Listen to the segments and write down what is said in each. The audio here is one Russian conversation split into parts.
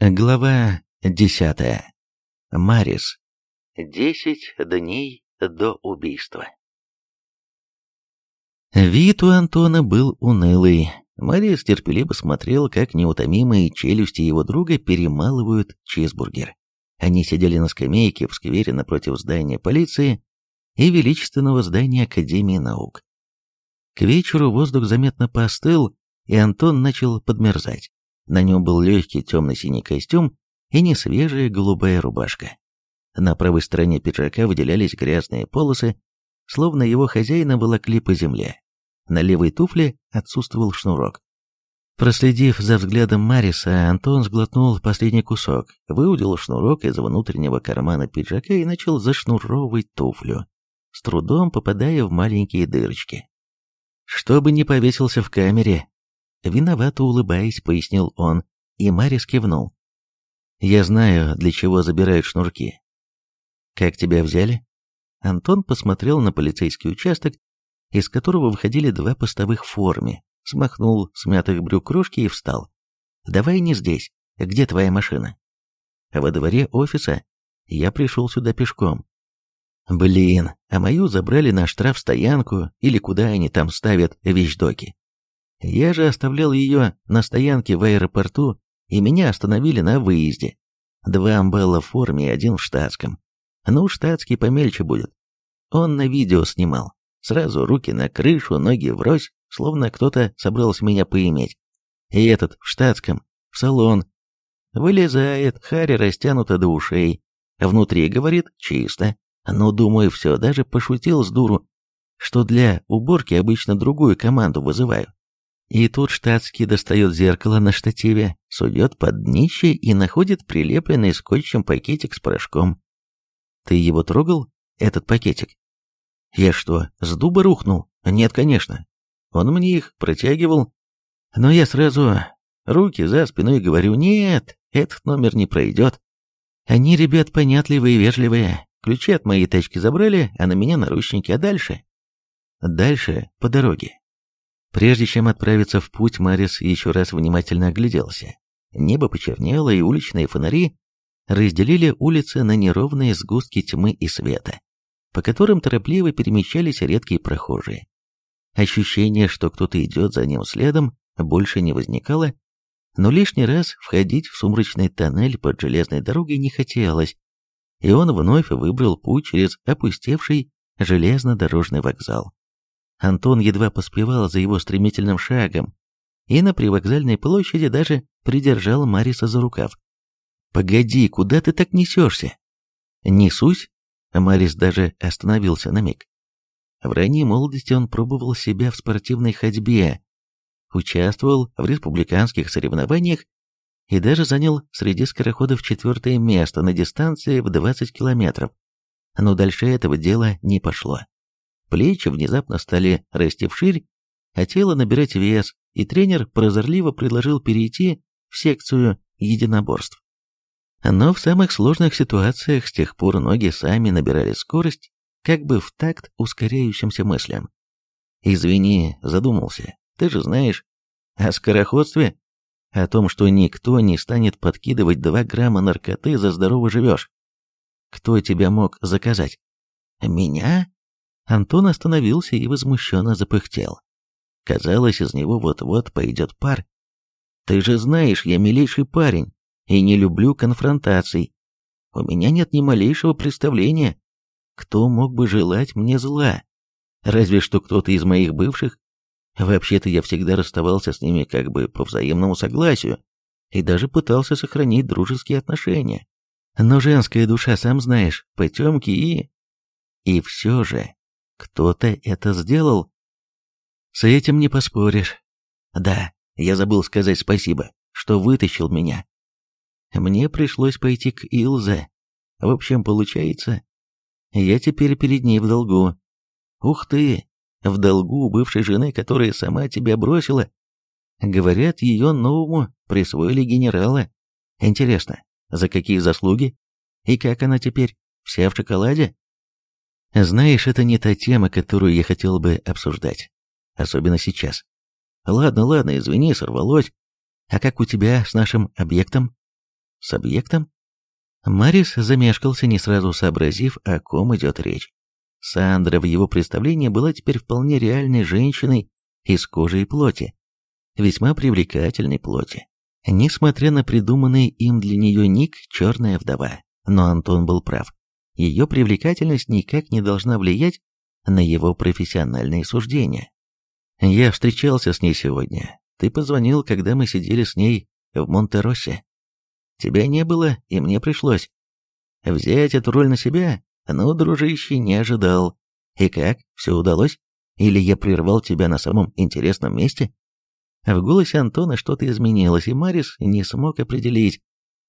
Глава 10. Марис. Десять дней до убийства. Вид у Антона был унылый. Марис терпеливо смотрел, как неутомимые челюсти его друга перемалывают чизбургер. Они сидели на скамейке в сквере напротив здания полиции и величественного здания Академии наук. К вечеру воздух заметно поостыл, и Антон начал подмерзать. На нем был легкий темно-синий костюм и несвежая голубая рубашка. На правой стороне пиджака выделялись грязные полосы, словно его хозяина волокли по земле. На левой туфле отсутствовал шнурок. Проследив за взглядом Мариса, Антон сглотнул последний кусок, выудил шнурок из внутреннего кармана пиджака и начал зашнуровывать туфлю, с трудом попадая в маленькие дырочки. «Чтобы не повесился в камере», Виновато улыбаясь, пояснил он, и Марис кивнул. «Я знаю, для чего забирают шнурки». «Как тебя взяли?» Антон посмотрел на полицейский участок, из которого выходили два постовых в форме, смахнул с мятых брюк кружки и встал. «Давай не здесь. Где твоя машина?» «Во дворе офиса. Я пришел сюда пешком». «Блин, а мою забрали на штрафстоянку или куда они там ставят вещдоки. Я же оставлял ее на стоянке в аэропорту, и меня остановили на выезде. Два амбелла в форме и один в штатском. Ну, штатский помельче будет. Он на видео снимал. Сразу руки на крышу, ноги врозь, словно кто-то собрался меня поиметь. И этот в штатском, в салон. Вылезает, Харри растянута до ушей. Внутри, говорит, чисто. Ну, думаю, все, даже пошутил с дуру, что для уборки обычно другую команду вызываю. И тут штатский достает зеркало на штативе, сует под днище и находит прилепленный скотчем пакетик с порошком. Ты его трогал, этот пакетик? Я что, с дуба рухнул? Нет, конечно. Он мне их протягивал. Но я сразу руки за спиной говорю, нет, этот номер не пройдет. Они, ребят, понятливые и вежливые. Ключи от моей тачки забрали, а на меня наручники, а дальше? Дальше по дороге. Прежде чем отправиться в путь, Марис еще раз внимательно огляделся. Небо почернело, и уличные фонари разделили улицы на неровные сгустки тьмы и света, по которым торопливо перемещались редкие прохожие. Ощущение, что кто-то идет за ним следом, больше не возникало, но лишний раз входить в сумрачный тоннель под железной дорогой не хотелось, и он вновь выбрал путь через опустевший железнодорожный вокзал. Антон едва поспевал за его стремительным шагом и на привокзальной площади даже придержал Мариса за рукав. «Погоди, куда ты так несешься?» «Несусь?» Марис даже остановился на миг. В ранней молодости он пробовал себя в спортивной ходьбе, участвовал в республиканских соревнованиях и даже занял среди скороходов четвертое место на дистанции в 20 километров. Но дальше этого дела не пошло. Плечи внезапно стали расти вширь, а тело набирать вес, и тренер прозорливо предложил перейти в секцию единоборств. Но в самых сложных ситуациях с тех пор ноги сами набирали скорость, как бы в такт ускоряющимся мыслям. «Извини, задумался. Ты же знаешь о скороходстве, о том, что никто не станет подкидывать два грамма наркоты за здорово живешь. Кто тебя мог заказать?» «Меня?» Антон остановился и возмущенно запыхтел. Казалось, из него вот-вот пойдет пар. «Ты же знаешь, я милейший парень и не люблю конфронтаций. У меня нет ни малейшего представления, кто мог бы желать мне зла. Разве что кто-то из моих бывших. Вообще-то я всегда расставался с ними как бы по взаимному согласию и даже пытался сохранить дружеские отношения. Но женская душа, сам знаешь, потемки и... И все же кто-то это сделал? С этим не поспоришь. Да, я забыл сказать спасибо, что вытащил меня. Мне пришлось пойти к Илзе. В общем, получается, я теперь перед ней в долгу. Ух ты, в долгу у бывшей жены, которая сама тебя бросила. Говорят, ее новому присвоили генерала. Интересно, за какие заслуги? И как она теперь? Вся в шоколаде? Знаешь, это не та тема, которую я хотел бы обсуждать. Особенно сейчас. Ладно, ладно, извини, сорвалось. А как у тебя с нашим объектом? С объектом? Марис замешкался, не сразу сообразив, о ком идет речь. Сандра в его представлении была теперь вполне реальной женщиной из кожи и плоти. Весьма привлекательной плоти. Несмотря на придуманный им для нее ник «Черная вдова». Но Антон был прав ее привлекательность никак не должна влиять на его профессиональные суждения. Я встречался с ней сегодня. Ты позвонил, когда мы сидели с ней в Монтероссе. Тебя не было, и мне пришлось. Взять эту роль на себя? Ну, дружище, не ожидал. И как, все удалось? Или я прервал тебя на самом интересном месте? В голосе Антона что-то изменилось, и Марис не смог определить,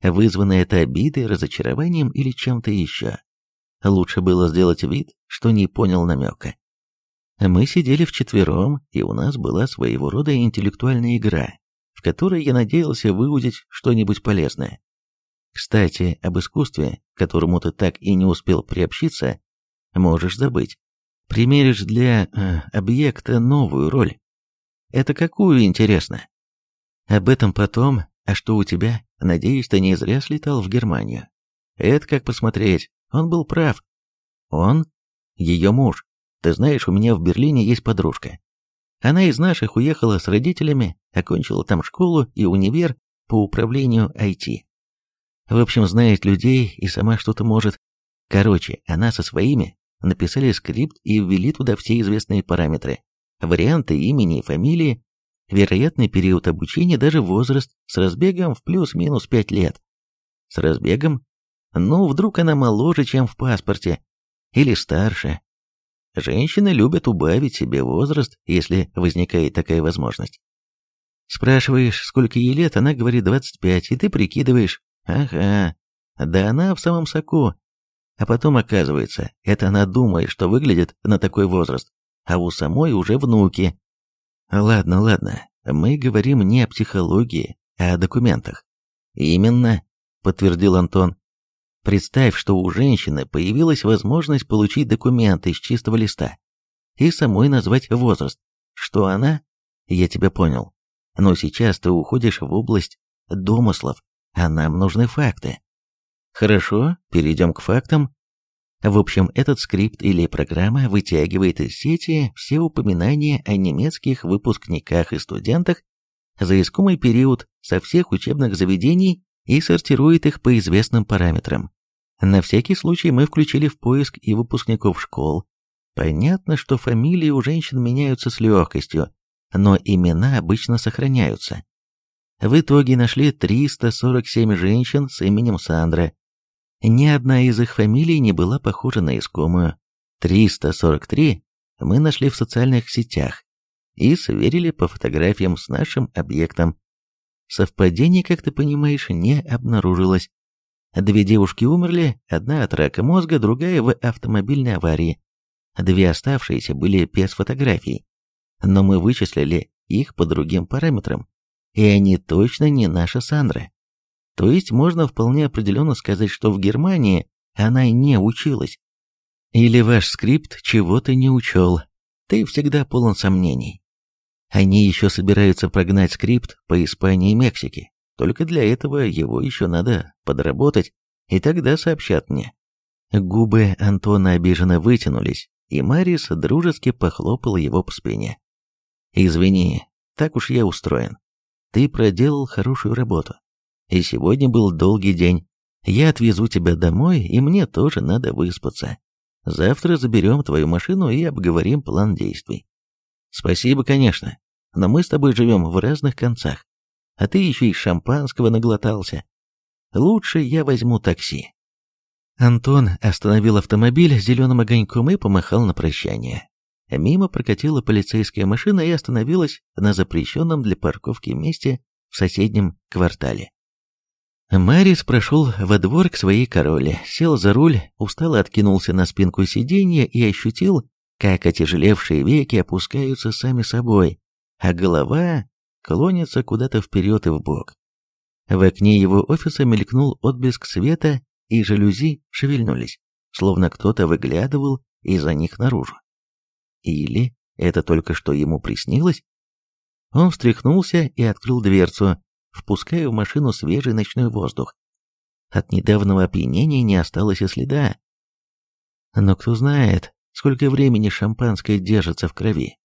вызвано это обидой, разочарованием или чем-то еще. Лучше было сделать вид, что не понял намека. Мы сидели вчетвером, и у нас была своего рода интеллектуальная игра, в которой я надеялся выудить что-нибудь полезное. Кстати, об искусстве, которому ты так и не успел приобщиться, можешь забыть. Примеришь для э, объекта новую роль. Это какую, интересно? Об этом потом. А что у тебя? Надеюсь, ты не зря слетал в Германию. Это как посмотреть, он был прав. Он — ее муж. Ты знаешь, у меня в Берлине есть подружка. Она из наших уехала с родителями, окончила там школу и универ по управлению IT. В общем, знает людей и сама что-то может. Короче, она со своими написали скрипт и ввели туда все известные параметры. Варианты имени и фамилии, вероятный период обучения, даже возраст, с разбегом в плюс-минус пять лет. С разбегом ну, вдруг она моложе, чем в паспорте, или старше. Женщины любят убавить себе возраст, если возникает такая возможность. Спрашиваешь, сколько ей лет, она говорит 25, и ты прикидываешь, ага, да она в самом соку. А потом оказывается, это она думает, что выглядит на такой возраст, а у самой уже внуки. Ладно, ладно, мы говорим не о психологии, а о документах. Именно, подтвердил Антон. Представь, что у женщины появилась возможность получить документы с чистого листа и самой назвать возраст, что она... Я тебя понял. Но сейчас ты уходишь в область домыслов, а нам нужны факты. Хорошо, перейдем к фактам. В общем, этот скрипт или программа вытягивает из сети все упоминания о немецких выпускниках и студентах за искомый период со всех учебных заведений и сортирует их по известным параметрам. На всякий случай мы включили в поиск и выпускников школ. Понятно, что фамилии у женщин меняются с легкостью, но имена обычно сохраняются. В итоге нашли 347 женщин с именем Сандра. Ни одна из их фамилий не была похожа на искомую. 343 мы нашли в социальных сетях и сверили по фотографиям с нашим объектом. Совпадений, как ты понимаешь, не обнаружилось. Две девушки умерли, одна от рака мозга, другая в автомобильной аварии. Две оставшиеся были без фотографий. Но мы вычислили их по другим параметрам, и они точно не наша Сандра. То есть можно вполне определенно сказать, что в Германии она не училась. Или ваш скрипт чего-то не учел. Ты всегда полон сомнений. Они еще собираются прогнать скрипт по Испании и Мексике. Только для этого его еще надо подработать, и тогда сообщат мне. Губы Антона обиженно вытянулись, и Марис дружески похлопала его по спине. «Извини, так уж я устроен. Ты проделал хорошую работу. И сегодня был долгий день. Я отвезу тебя домой, и мне тоже надо выспаться. Завтра заберем твою машину и обговорим план действий. Спасибо, конечно но мы с тобой живем в разных концах, а ты еще и шампанского наглотался. Лучше я возьму такси». Антон остановил автомобиль зеленым огоньком и помахал на прощание. Мимо прокатила полицейская машина и остановилась на запрещенном для парковки месте в соседнем квартале. Марис прошел во двор к своей короле, сел за руль, устало откинулся на спинку сиденья и ощутил, как отяжелевшие веки опускаются сами собой, а голова клонится куда-то вперед и вбок. В окне его офиса мелькнул отблеск света, и жалюзи шевельнулись, словно кто-то выглядывал из-за них наружу. Или это только что ему приснилось? Он встряхнулся и открыл дверцу, впуская в машину свежий ночной воздух. От недавнего опьянения не осталось и следа. Но кто знает, сколько времени шампанское держится в крови.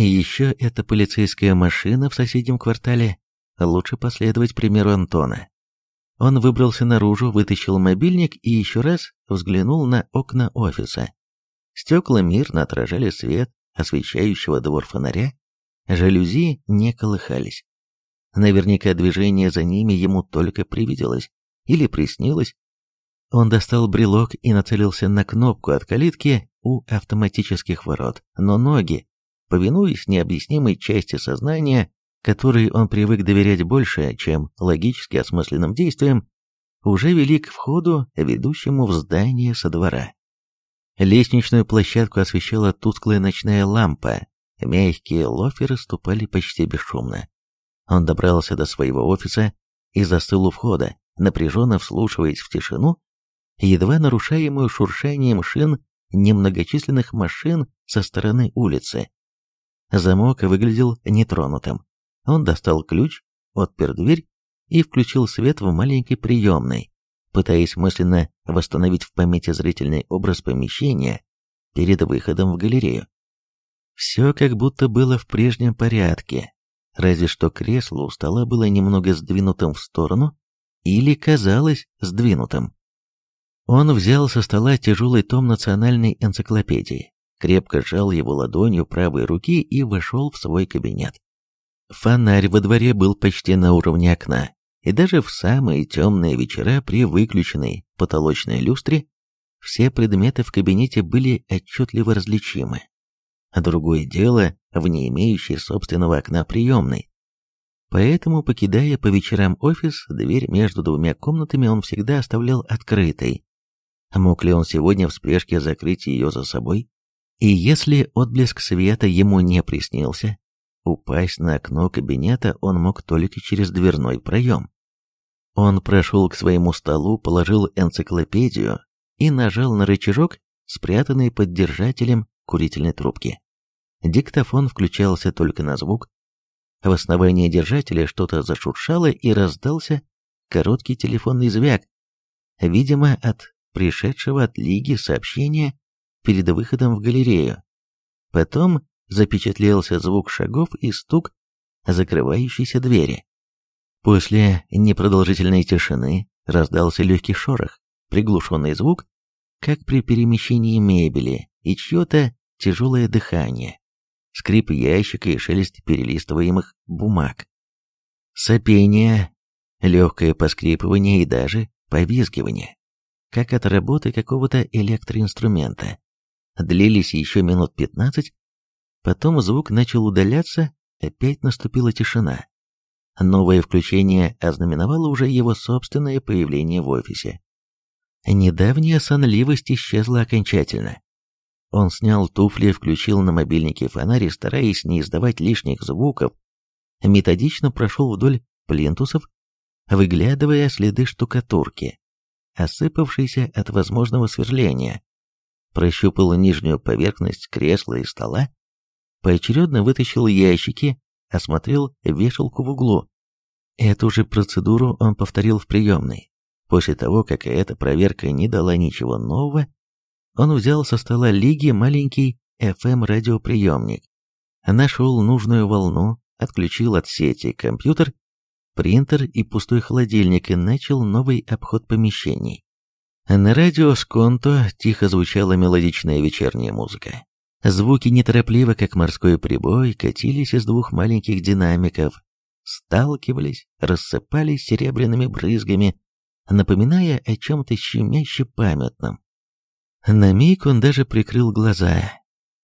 И еще эта полицейская машина в соседнем квартале. Лучше последовать примеру Антона. Он выбрался наружу, вытащил мобильник и еще раз взглянул на окна офиса. Стекла мирно отражали свет, освещающего двор фонаря, жалюзи не колыхались. Наверняка движение за ними ему только привиделось или приснилось. Он достал брелок и нацелился на кнопку от калитки у автоматических ворот, но ноги повинуясь необъяснимой части сознания, которой он привык доверять больше, чем логически осмысленным действиям, уже вели к входу, ведущему в здание со двора. Лестничную площадку освещала тусклая ночная лампа, мягкие лоферы ступали почти бесшумно. Он добрался до своего офиса и застыл у входа, напряженно вслушиваясь в тишину, едва нарушаемую шуршанием шин немногочисленных машин со стороны улицы. Замок выглядел нетронутым. Он достал ключ, отпер дверь и включил свет в маленькой приемной, пытаясь мысленно восстановить в памяти зрительный образ помещения перед выходом в галерею. Все как будто было в прежнем порядке, разве что кресло у стола было немного сдвинутым в сторону или казалось сдвинутым. Он взял со стола тяжелый том национальной энциклопедии, крепко сжал его ладонью правой руки и вошел в свой кабинет. Фонарь во дворе был почти на уровне окна, и даже в самые темные вечера при выключенной потолочной люстре все предметы в кабинете были отчетливо различимы. А другое дело в не имеющей собственного окна приемной. Поэтому, покидая по вечерам офис, дверь между двумя комнатами он всегда оставлял открытой. Мог ли он сегодня в спешке закрыть ее за собой? И если отблеск света ему не приснился, упасть на окно кабинета он мог только через дверной проем. Он прошел к своему столу, положил энциклопедию и нажал на рычажок, спрятанный под держателем курительной трубки. Диктофон включался только на звук. В основании держателя что-то зашуршало и раздался короткий телефонный звяк, видимо, от пришедшего от Лиги сообщения перед выходом в галерею. Потом запечатлелся звук шагов и стук закрывающейся двери. После непродолжительной тишины раздался легкий шорох, приглушенный звук, как при перемещении мебели и чье-то тяжелое дыхание, скрип ящика и шелест перелистываемых бумаг. Сопение, легкое поскрипывание и даже повизгивание, как от работы какого-то электроинструмента длились еще минут пятнадцать, потом звук начал удаляться, опять наступила тишина. Новое включение ознаменовало уже его собственное появление в офисе. Недавняя сонливость исчезла окончательно. Он снял туфли, включил на мобильнике фонарь стараясь не издавать лишних звуков, методично прошел вдоль плинтусов, выглядывая следы штукатурки, осыпавшейся от возможного сверления, прощупал нижнюю поверхность кресла и стола, поочередно вытащил ящики, осмотрел вешалку в углу. Эту же процедуру он повторил в приемной. После того, как эта проверка не дала ничего нового, он взял со стола Лиги маленький FM-радиоприемник, эм нашел нужную волну, отключил от сети компьютер, принтер и пустой холодильник и начал новый обход помещений. На радио Сконто тихо звучала мелодичная вечерняя музыка. Звуки неторопливо, как морской прибой, катились из двух маленьких динамиков, сталкивались, рассыпались серебряными брызгами, напоминая о чем-то щемяще памятном. На миг он даже прикрыл глаза.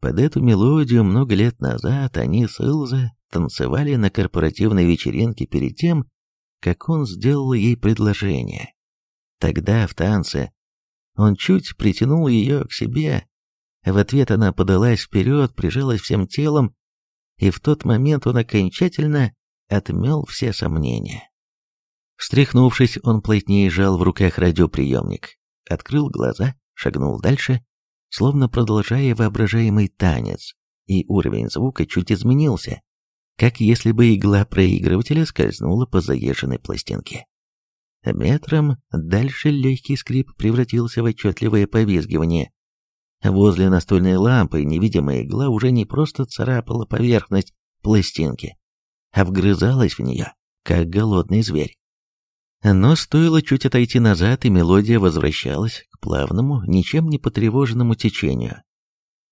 Под эту мелодию много лет назад они с Илзе танцевали на корпоративной вечеринке перед тем, как он сделал ей предложение. Тогда, в танце, он чуть притянул ее к себе. В ответ она подалась вперед, прижалась всем телом, и в тот момент он окончательно отмел все сомнения. Встряхнувшись, он плотнее сжал в руках радиоприемник, открыл глаза, шагнул дальше, словно продолжая воображаемый танец, и уровень звука чуть изменился, как если бы игла проигрывателя скользнула по заезженной пластинке. Метром дальше легкий скрип превратился в отчетливое повизгивание. Возле настольной лампы невидимая игла уже не просто царапала поверхность пластинки, а вгрызалась в нее, как голодный зверь. Но стоило чуть отойти назад, и мелодия возвращалась к плавному, ничем не потревоженному течению.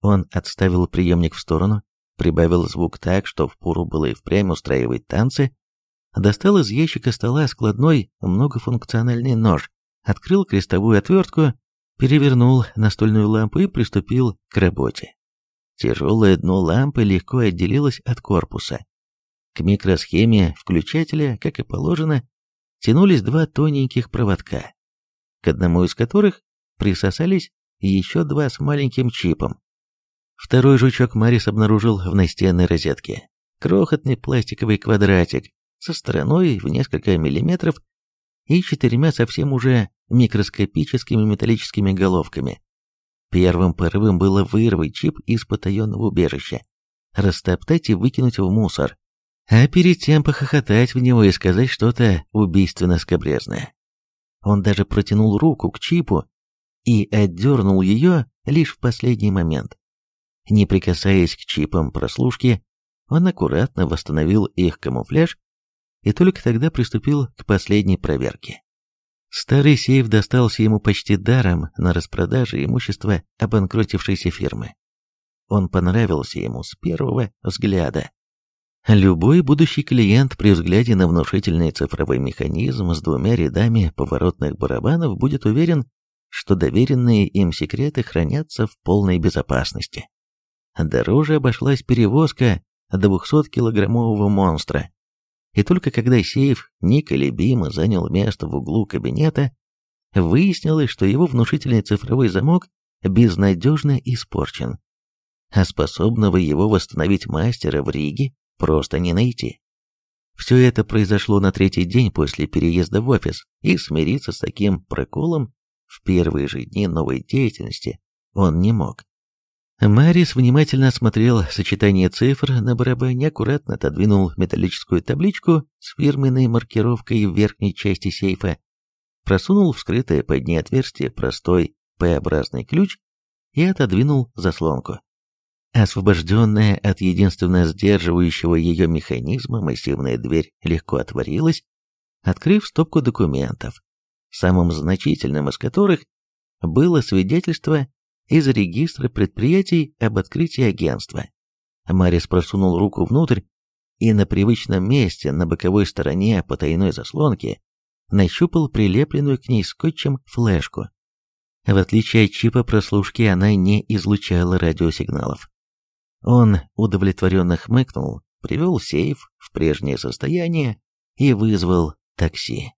Он отставил приемник в сторону, прибавил звук так, что впору было и впрямь устраивать танцы, достал из ящика стола складной многофункциональный нож, открыл крестовую отвертку, перевернул настольную лампу и приступил к работе. Тяжелое дно лампы легко отделилось от корпуса. К микросхеме включателя, как и положено, тянулись два тоненьких проводка, к одному из которых присосались еще два с маленьким чипом. Второй жучок Марис обнаружил в настенной розетке. Крохотный пластиковый квадратик, со стороной в несколько миллиметров и четырьмя совсем уже микроскопическими металлическими головками. Первым порывом было вырвать чип из потаенного убежища, растоптать и выкинуть в мусор, а перед тем похохотать в него и сказать что-то убийственно скобрезное. Он даже протянул руку к чипу и отдернул ее лишь в последний момент. Не прикасаясь к чипам прослушки, он аккуратно восстановил их камуфляж и только тогда приступил к последней проверке. Старый сейф достался ему почти даром на распродаже имущества обанкротившейся фирмы. Он понравился ему с первого взгляда. Любой будущий клиент при взгляде на внушительный цифровой механизм с двумя рядами поворотных барабанов будет уверен, что доверенные им секреты хранятся в полной безопасности. Дороже обошлась перевозка 200-килограммового монстра, и только когда сейф неколебимо занял место в углу кабинета, выяснилось, что его внушительный цифровой замок безнадежно испорчен. А способного его восстановить мастера в Риге просто не найти. Все это произошло на третий день после переезда в офис, и смириться с таким проколом в первые же дни новой деятельности он не мог. Марис внимательно осмотрел сочетание цифр на барабане, аккуратно отодвинул металлическую табличку с фирменной маркировкой в верхней части сейфа, просунул в скрытое под ней отверстие простой П-образный ключ и отодвинул заслонку. Освобожденная от единственного сдерживающего ее механизма, массивная дверь легко отворилась, открыв стопку документов, самым значительным из которых было свидетельство из регистра предприятий об открытии агентства. Марис просунул руку внутрь, и на привычном месте, на боковой стороне потайной заслонки, нащупал прилепленную к ней скотчем флешку. В отличие от чипа прослушки, она не излучала радиосигналов. Он удовлетворенно хмыкнул, привел сейф в прежнее состояние и вызвал такси.